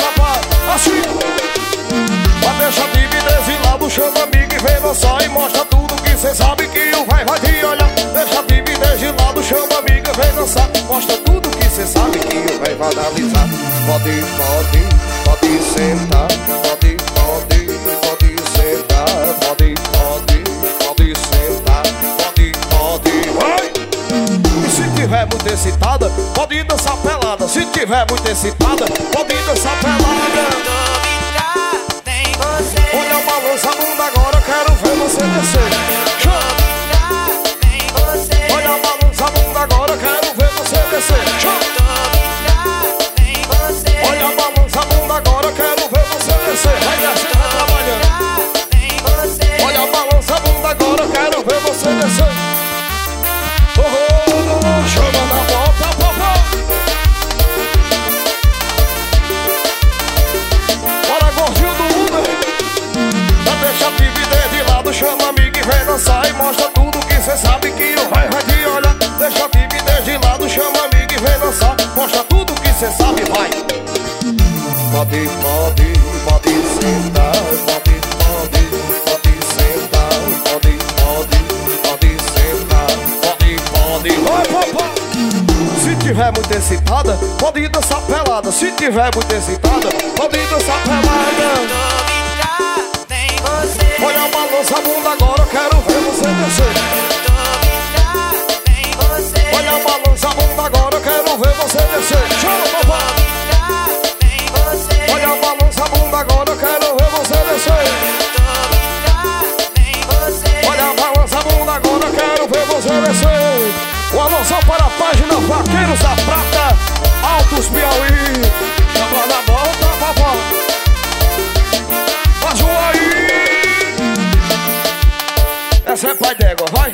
papai. Assim. Deixa a timidez e lado, chama amigo e vem dançar e mostra tudo que cê sabe que o vai vai te olhar. Deixa a de lado, chama amigo e vem dançar. Mostra tudo que cê sabe que o vai vai analisar. Pode, pode, pode sentar. Pode, pode, pode sentar. Pode, pode, pode sentar. Pode, pode, vai. E se tiver muito excitada, pode dançar pelada. Se tiver muito excitada, pode dançar pelada. Olha, balança a bunda agora, quero ver você descer. Vem dançar E mostra tudo que cê sabe que o vai vai te olhar Deixa a timidez de lado, chama amigo e vem dançar. Mostra tudo que cê sabe, vai. Pode, pode, pode sentar Pode, pode, pode sentar Pode, pode, pode sentar Pode, pode, vai papai. Se tiver muito excitada, pode dançar pelada. Se tiver muito excitada, pode dançar pelada. Descer. O alô só para a página Vaqueiros da Prata, Altos Piauí. Chama na volta, papai. Faz um aí. Essa é pai d'égua, vai.